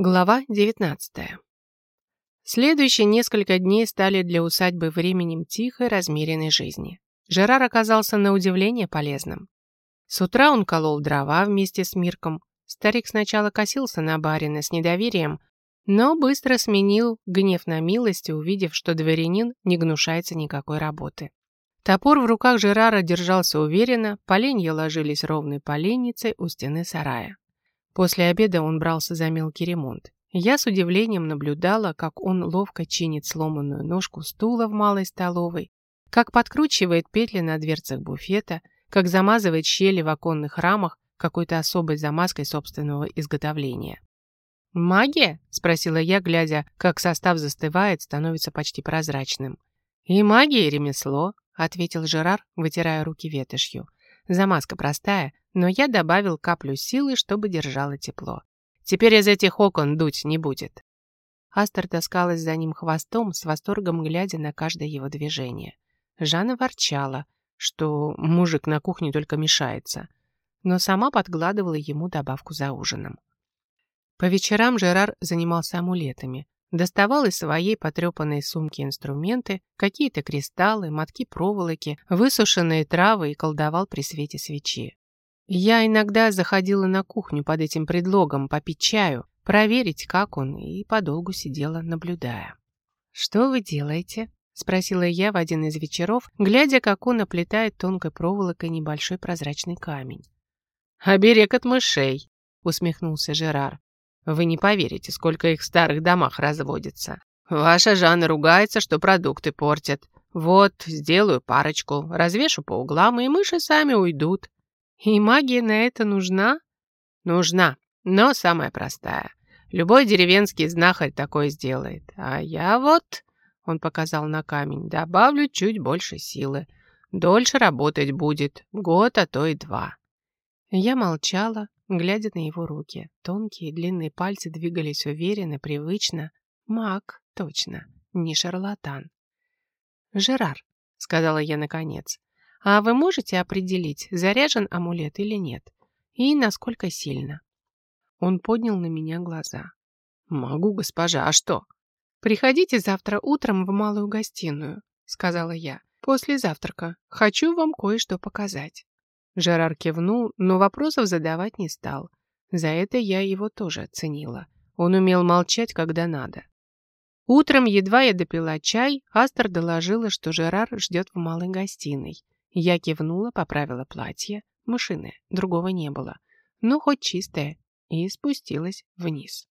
Глава 19. Следующие несколько дней стали для усадьбы временем тихой, размеренной жизни. Жерар оказался на удивление полезным. С утра он колол дрова вместе с Мирком. Старик сначала косился на барина с недоверием, но быстро сменил гнев на милость, увидев, что дворянин не гнушается никакой работы. Топор в руках Жерара держался уверенно, поленья ложились ровной поленницей у стены сарая. После обеда он брался за мелкий ремонт. Я с удивлением наблюдала, как он ловко чинит сломанную ножку стула в малой столовой, как подкручивает петли на дверцах буфета, как замазывает щели в оконных рамах какой-то особой замазкой собственного изготовления. «Магия?» – спросила я, глядя, как состав застывает, становится почти прозрачным. «И магия, и ремесло», – ответил Жерар, вытирая руки ветошью. Замазка простая, но я добавил каплю силы, чтобы держало тепло. Теперь из этих окон дуть не будет. Астер таскалась за ним хвостом, с восторгом глядя на каждое его движение. Жанна ворчала, что мужик на кухне только мешается, но сама подкладывала ему добавку за ужином. По вечерам Жерар занимался амулетами, Доставал из своей потрепанной сумки инструменты, какие-то кристаллы, мотки проволоки, высушенные травы и колдовал при свете свечи. Я иногда заходила на кухню под этим предлогом попить чаю, проверить, как он, и подолгу сидела, наблюдая. «Что вы делаете?» — спросила я в один из вечеров, глядя, как он оплетает тонкой проволокой небольшой прозрачный камень. «Оберег от мышей!» — усмехнулся Жерар. Вы не поверите, сколько их в старых домах разводится. Ваша Жанна ругается, что продукты портят. Вот, сделаю парочку, развешу по углам, и мыши сами уйдут. И магия на это нужна? Нужна, но самая простая. Любой деревенский знахарь такое сделает. А я вот, он показал на камень, добавлю чуть больше силы. Дольше работать будет, год, а то и два. Я молчала, глядя на его руки. Тонкие длинные пальцы двигались уверенно, привычно. Маг, точно, не шарлатан. «Жерар», — сказала я наконец, — «а вы можете определить, заряжен амулет или нет? И насколько сильно?» Он поднял на меня глаза. «Могу, госпожа, а что?» «Приходите завтра утром в малую гостиную», — сказала я. «После завтрака. Хочу вам кое-что показать». Жерар кивнул, но вопросов задавать не стал. За это я его тоже оценила. Он умел молчать, когда надо. Утром, едва я допила чай, Астер доложила, что Жерар ждет в малой гостиной. Я кивнула, поправила платье. Мышиное, другого не было. Ну, хоть чистое. И спустилась вниз.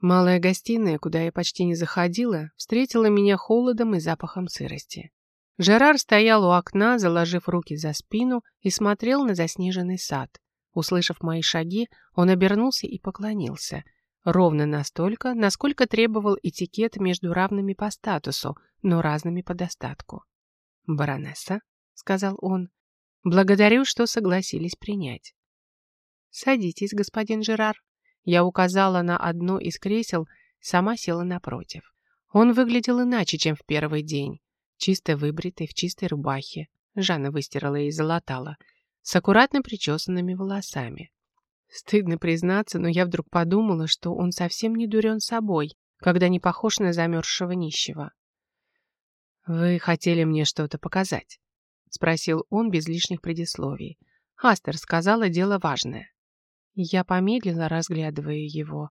Малая гостиная, куда я почти не заходила, встретила меня холодом и запахом сырости. Жерар стоял у окна, заложив руки за спину и смотрел на заснеженный сад. Услышав мои шаги, он обернулся и поклонился. Ровно настолько, насколько требовал этикет между равными по статусу, но разными по достатку. «Баронесса», — сказал он, — «благодарю, что согласились принять». «Садитесь, господин Жерар». Я указала на одно из кресел, сама села напротив. Он выглядел иначе, чем в первый день чисто выбритый, в чистой рубахе. Жанна выстирала и залатала, с аккуратно причесанными волосами. Стыдно признаться, но я вдруг подумала, что он совсем не дурен собой, когда не похож на замерзшего нищего. «Вы хотели мне что-то показать?» — спросил он без лишних предисловий. Астер сказала дело важное. Я помедлила, разглядывая его.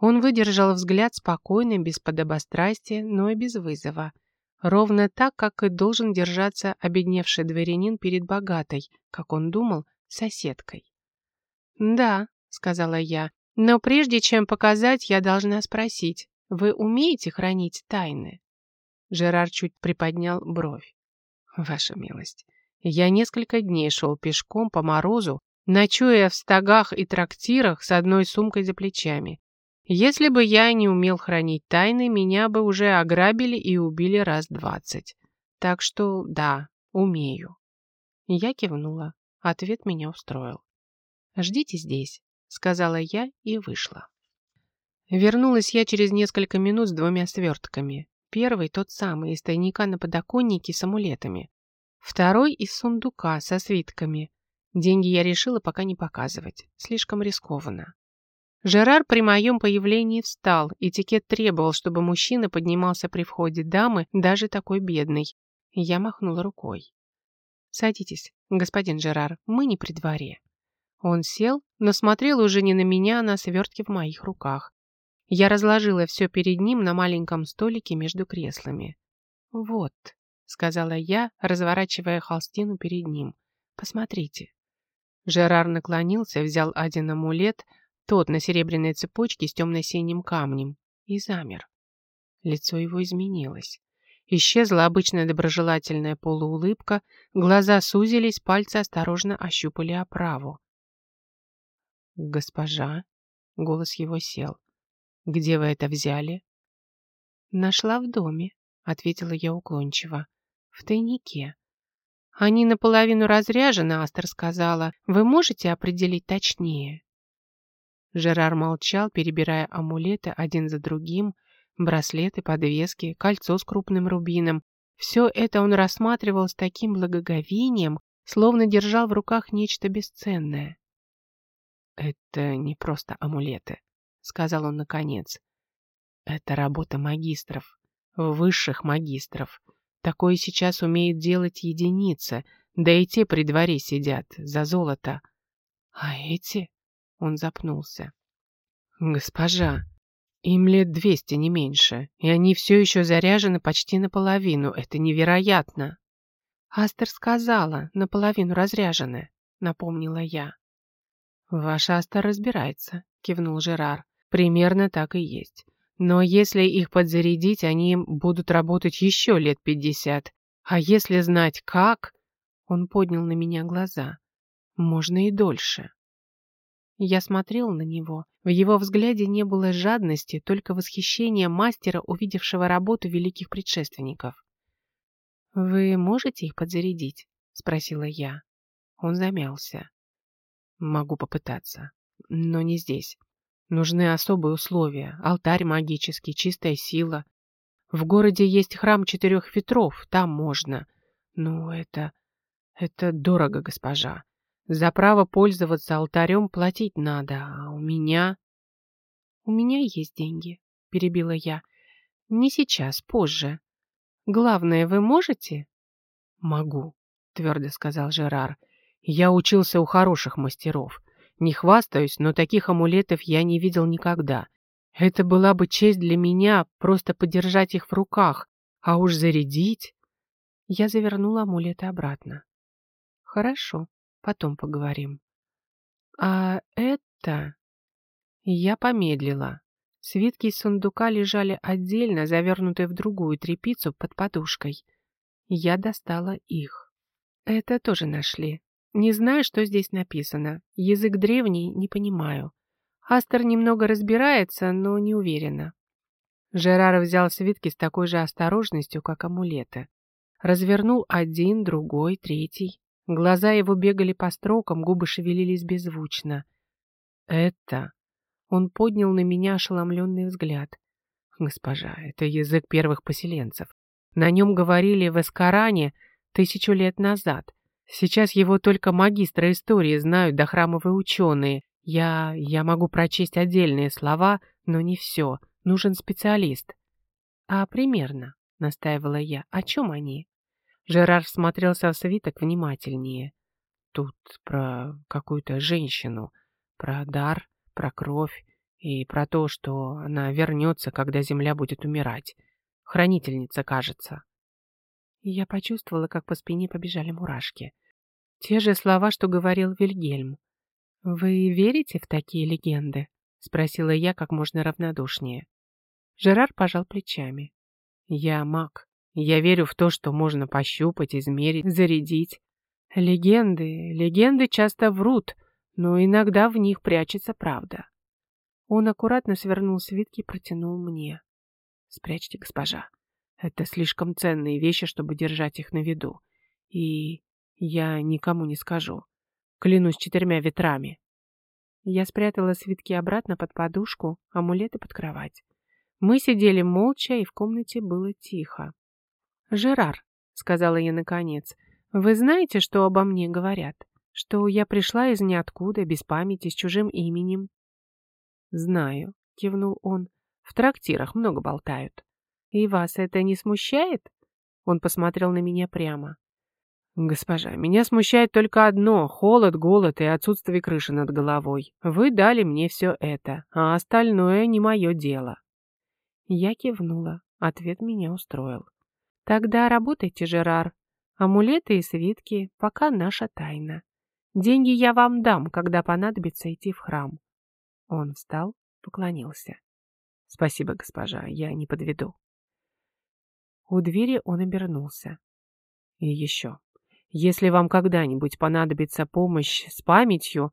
Он выдержал взгляд спокойно, без подобострастия, но и без вызова. Ровно так, как и должен держаться обедневший дворянин перед богатой, как он думал, соседкой. «Да», — сказала я, — «но прежде чем показать, я должна спросить, вы умеете хранить тайны?» Жерар чуть приподнял бровь. «Ваша милость, я несколько дней шел пешком по морозу, ночуя в стогах и трактирах с одной сумкой за плечами. Если бы я не умел хранить тайны, меня бы уже ограбили и убили раз двадцать. Так что да, умею. Я кивнула. Ответ меня устроил. «Ждите здесь», — сказала я и вышла. Вернулась я через несколько минут с двумя свертками. Первый тот самый из тайника на подоконнике с амулетами. Второй из сундука со свитками. Деньги я решила пока не показывать. Слишком рискованно. Жерар при моем появлении встал. Этикет требовал, чтобы мужчина поднимался при входе дамы, даже такой бедной. Я махнула рукой. «Садитесь, господин Жерар, мы не при дворе». Он сел, но смотрел уже не на меня, а на свертки в моих руках. Я разложила все перед ним на маленьком столике между креслами. «Вот», — сказала я, разворачивая холстину перед ним. «Посмотрите». Жерар наклонился, взял один амулет, тот на серебряной цепочке с темно-синим камнем, и замер. Лицо его изменилось. Исчезла обычная доброжелательная полуулыбка, глаза сузились, пальцы осторожно ощупали оправу. «Госпожа», — голос его сел, — «где вы это взяли?» «Нашла в доме», — ответила я уклончиво, — «в тайнике». «Они наполовину разряжены», — Астер сказала. «Вы можете определить точнее?» Жерар молчал, перебирая амулеты один за другим, браслеты, подвески, кольцо с крупным рубином. Все это он рассматривал с таким благоговением, словно держал в руках нечто бесценное. «Это не просто амулеты», — сказал он наконец. «Это работа магистров, высших магистров. Такое сейчас умеет делать единица, да и те при дворе сидят, за золото. А эти...» Он запнулся. «Госпожа, им лет двести, не меньше, и они все еще заряжены почти наполовину. Это невероятно!» «Астер сказала, наполовину разряжены», — напомнила я. «Ваш Астер разбирается», — кивнул Жерар. «Примерно так и есть. Но если их подзарядить, они будут работать еще лет пятьдесят. А если знать как...» Он поднял на меня глаза. «Можно и дольше». Я смотрел на него. В его взгляде не было жадности, только восхищение мастера, увидевшего работу великих предшественников. «Вы можете их подзарядить?» — спросила я. Он замялся. «Могу попытаться, но не здесь. Нужны особые условия. Алтарь магический, чистая сила. В городе есть храм четырех ветров, там можно. Но это... это дорого, госпожа. За право пользоваться алтарем платить надо, а у меня... У меня есть деньги, перебила я. Не сейчас, позже. Главное, вы можете? Могу, твердо сказал Жерар. Я учился у хороших мастеров. Не хвастаюсь, но таких амулетов я не видел никогда. Это была бы честь для меня просто подержать их в руках, а уж зарядить... Я завернула амулеты обратно. Хорошо, Потом поговорим. А это... Я помедлила. Свитки из сундука лежали отдельно, завернутые в другую тряпицу под подушкой. Я достала их. Это тоже нашли. Не знаю, что здесь написано. Язык древний, не понимаю. Астер немного разбирается, но не уверена. Жерар взял свитки с такой же осторожностью, как амулеты. Развернул один, другой, третий. Глаза его бегали по строкам, губы шевелились беззвучно. «Это...» Он поднял на меня ошеломленный взгляд. «Госпожа, это язык первых поселенцев. На нем говорили в Эскаране тысячу лет назад. Сейчас его только магистры истории знают, да храмовые ученые. Я... я могу прочесть отдельные слова, но не все. Нужен специалист». «А примерно?» — настаивала я. «О чем они?» Жерар смотрелся в свиток внимательнее. Тут про какую-то женщину, про дар, про кровь и про то, что она вернется, когда земля будет умирать. Хранительница, кажется. я почувствовала, как по спине побежали мурашки. Те же слова, что говорил Вильгельм. «Вы верите в такие легенды?» — спросила я как можно равнодушнее. Жерар пожал плечами. «Я маг. Я верю в то, что можно пощупать, измерить, зарядить. Легенды, легенды часто врут, но иногда в них прячется правда. Он аккуратно свернул свитки и протянул мне. Спрячьте, госпожа. Это слишком ценные вещи, чтобы держать их на виду. И я никому не скажу. Клянусь четырьмя ветрами. Я спрятала свитки обратно под подушку, амулеты под кровать. Мы сидели молча, и в комнате было тихо. «Жерар», — сказала я наконец, — «вы знаете, что обо мне говорят? Что я пришла из ниоткуда, без памяти, с чужим именем?» «Знаю», — кивнул он. «В трактирах много болтают». «И вас это не смущает?» Он посмотрел на меня прямо. «Госпожа, меня смущает только одно — холод, голод и отсутствие крыши над головой. Вы дали мне все это, а остальное не мое дело». Я кивнула. Ответ меня устроил. «Тогда работайте, Жерар. Амулеты и свитки — пока наша тайна. Деньги я вам дам, когда понадобится идти в храм». Он встал, поклонился. «Спасибо, госпожа, я не подведу». У двери он обернулся. «И еще. Если вам когда-нибудь понадобится помощь с памятью,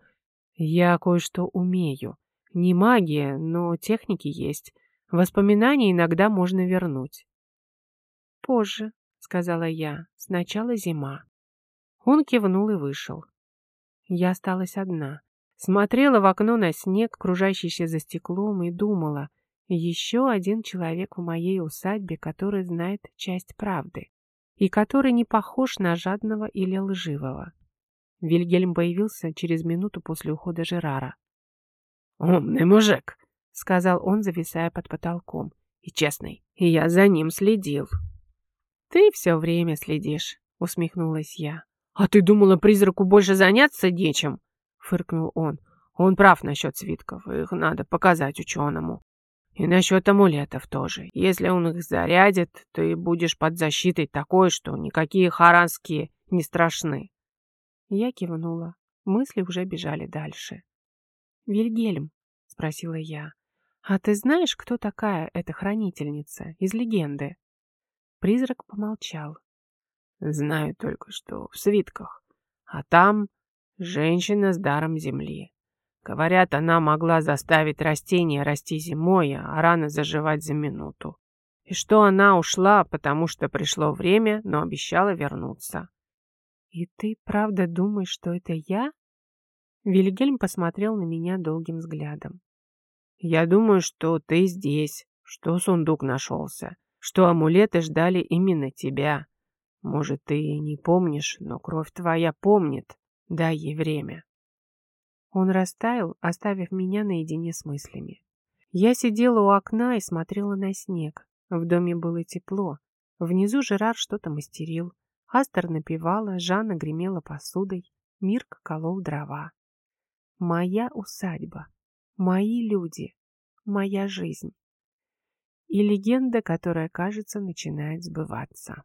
я кое-что умею. Не магия, но техники есть. Воспоминания иногда можно вернуть. «Позже», — сказала я, — «сначала зима». Он кивнул и вышел. Я осталась одна. Смотрела в окно на снег, кружащийся за стеклом, и думала, еще один человек в моей усадьбе, который знает часть правды и который не похож на жадного или лживого. Вильгельм появился через минуту после ухода Жерара. «Умный мужик», — сказал он, зависая под потолком. «И честный, и я за ним следил». «Ты все время следишь», — усмехнулась я. «А ты думала, призраку больше заняться нечем?» — фыркнул он. «Он прав насчет свитков, их надо показать ученому. И насчет амулетов тоже. Если он их зарядит, ты будешь под защитой такой, что никакие харанские не страшны. Я кивнула. Мысли уже бежали дальше. «Вильгельм», — спросила я, — «а ты знаешь, кто такая эта хранительница из легенды?» Призрак помолчал. «Знаю только, что в свитках. А там женщина с даром земли. Говорят, она могла заставить растения расти зимой, а рано заживать за минуту. И что она ушла, потому что пришло время, но обещала вернуться. «И ты правда думаешь, что это я?» Вильгельм посмотрел на меня долгим взглядом. «Я думаю, что ты здесь, что сундук нашелся, что амулеты ждали именно тебя. Может, ты и не помнишь, но кровь твоя помнит. Дай ей время». Он растаял, оставив меня наедине с мыслями. Я сидела у окна и смотрела на снег. В доме было тепло. Внизу Жерар что-то мастерил. Астер напевала, Жанна гремела посудой. Мирк колол дрова. Моя усадьба. Мои люди. Моя жизнь. И легенда, которая, кажется, начинает сбываться.